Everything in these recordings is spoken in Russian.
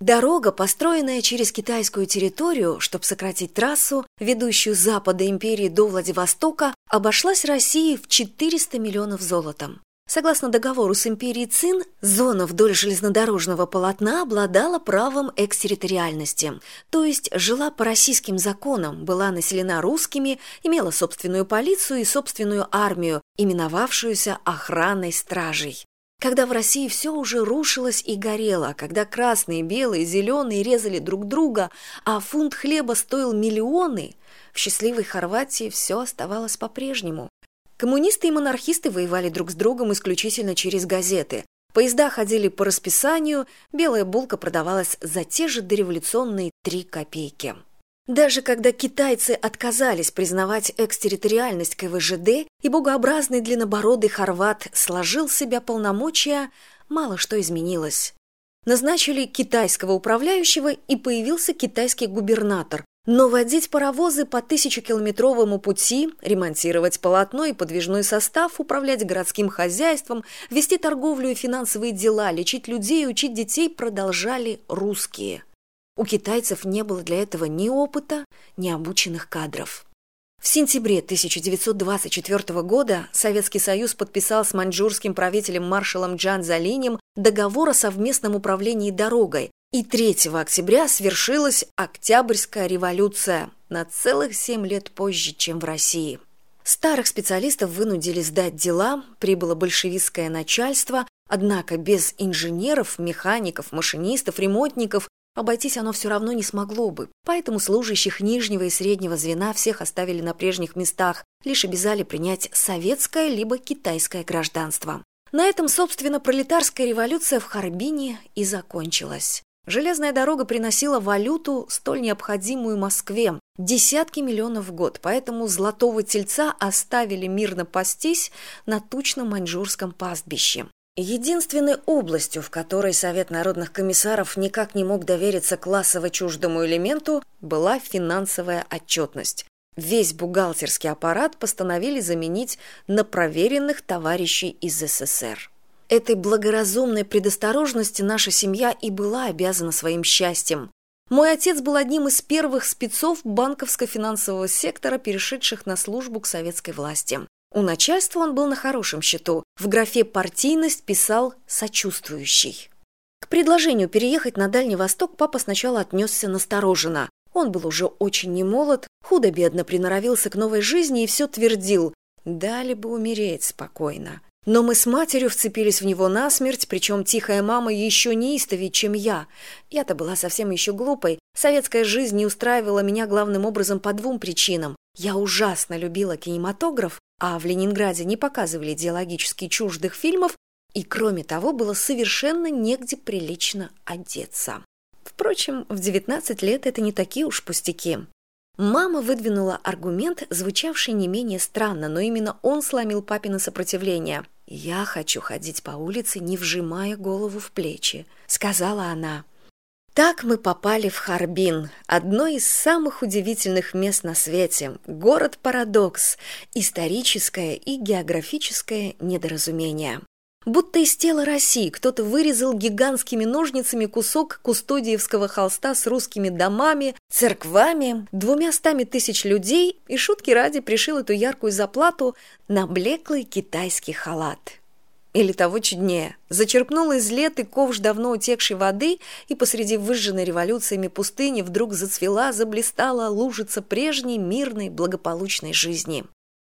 Дорога, построенная через китайскую территорию, чтобы сократить трассу, ведущую с запада империи до Владивостока, обошлась России в 400 миллионов золотом. Согласно договору с империей Цин, зона вдоль железнодорожного полотна обладала правом экстерриториальности, то есть жила по российским законам, была населена русскими, имела собственную полицию и собственную армию, именовавшуюся охранной стражей. Когда в России все уже рушилось и горело, когда красные, белые, зеленые резали друг друга, а фунт хлеба стоил миллионы, в счастливой Хорватии все оставалось по-прежнему. Коммунисты и монархисты воевали друг с другом исключительно через газеты. Поезда ходили по расписанию, белая булка продавалась за те же дореволюционные три копейки. Даже когда китайцы отказались признавать экстерриториальность КВЖД и богообразный длиннобородый хорват сложил себя полномочия, мало что изменилось. Назначили китайского управляющего и появился китайский губернатор, но водить паровозы по тысячекилометровому пути, ремонтировать полотно и подвижной состав, управлять городским хозяйством, вести торговлю и финансовые дела, лечить людей и учить детей продолжали русские. У китайцев не было для этого ни опыта, ни обученных кадров. В сентябре 1924 года Советский Союз подписал с маньчжурским правителем маршалом Джан Залинем договор о совместном управлении дорогой, и 3 октября свершилась Октябрьская революция на целых семь лет позже, чем в России. Старых специалистов вынудили сдать дела, прибыло большевистское начальство, однако без инженеров, механиков, машинистов, ремонтников обойтись оно все равно не смогло бы, поэтому служащих нижнего и среднего звена всех оставили на прежних местах, лишь обязали принять советское либо китайское гражданство. На этом, собственно, пролетарская революция в Харбине и закончилась. Железная дорога приносила валюту, столь необходимую Москве, десятки миллионов в год, поэтому золотого тельца оставили мирно пастись на тучном маньчжурском пастбище. Единственной областью, в которой Совет народных комиссаров никак не мог довериться классово чуждому элементу, была финансовая отчетность. Весь бухгалтерский аппарат постановили заменить на проверенных товарищей из СССР. Этой благоразумной предосторожности наша семья и была обязана своим счастьем. Мой отец был одним из первых спецов банковско-финансового сектора, перешедших на службу к советской власти. У начальства он был на хорошем счету. В графе «партийность» писал «сочувствующий». К предложению переехать на Дальний Восток папа сначала отнесся настороженно. Он был уже очень немолод, худо-бедно приноровился к новой жизни и все твердил «дали бы умереть спокойно». Но мы с матерью вцепились в него насмерть, причем тихая мама еще неистовее, чем я. Я-то была совсем еще глупой. Советская жизнь не устраивала меня главным образом по двум причинам. Я ужасно любила кинематограф, а в Ленинграде не показывали идеологически чуждых фильмов, и кроме того было совершенно негде прилично одеться. Впрочем, в 19 лет это не такие уж пустяки. Мама выдвинула аргумент, звучавший не менее странно, но именно он сломил папина сопротивление. «Я хочу ходить по улице, не вжимая голову в плечи», — сказала она. Так мы попали в Харбин, одно из самых удивительных мест на свете, город-парадокс, историческое и географическое недоразумение будто из тела россии кто то вырезал гигантскими ножницами кусок кустодиевского холста с русскими домами церквами двумястами тысяч людей и шутки ради пришил эту яркую заплату на блеклый китайский халат. Или того чуднее зачерпнул из лет и ковш давно утекшей воды и посреди выжженной революциями пустыни вдруг зацвела заблистала лужица прежней мирной благополучной жизни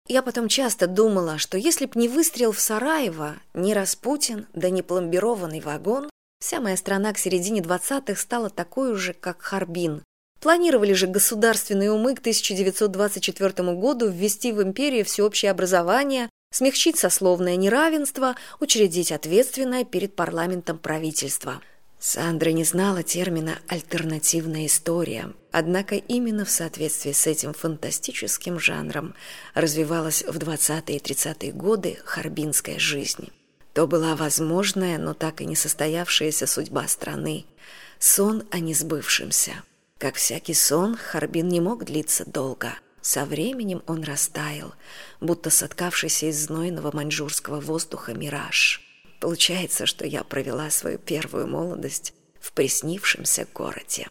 я потом часто думала, что если б не выстрел в Сараево, не Распутин, да не пломбированный вагон, вся моя страна к середине двадцатых стала такой же, как Харбин. Планировали же государственные умы к 1924 году ввести в империю всеобщее образование, смягчить сословное неравенство, учредить ответственное перед парламентом правительство – Сандра не знала термина «альтернативная история», однако именно в соответствии с этим фантастическим жанром развивалась в 20-е и 30-е годы харбинская жизнь. То была возможная, но так и не состоявшаяся судьба страны, сон о несбывшемся. Как всякий сон, Харбин не мог длиться долго. Со временем он растаял, будто соткавшийся из знойного маньчжурского воздуха мираж – Получается, что я провела свою первую молодость в приснившемся городе.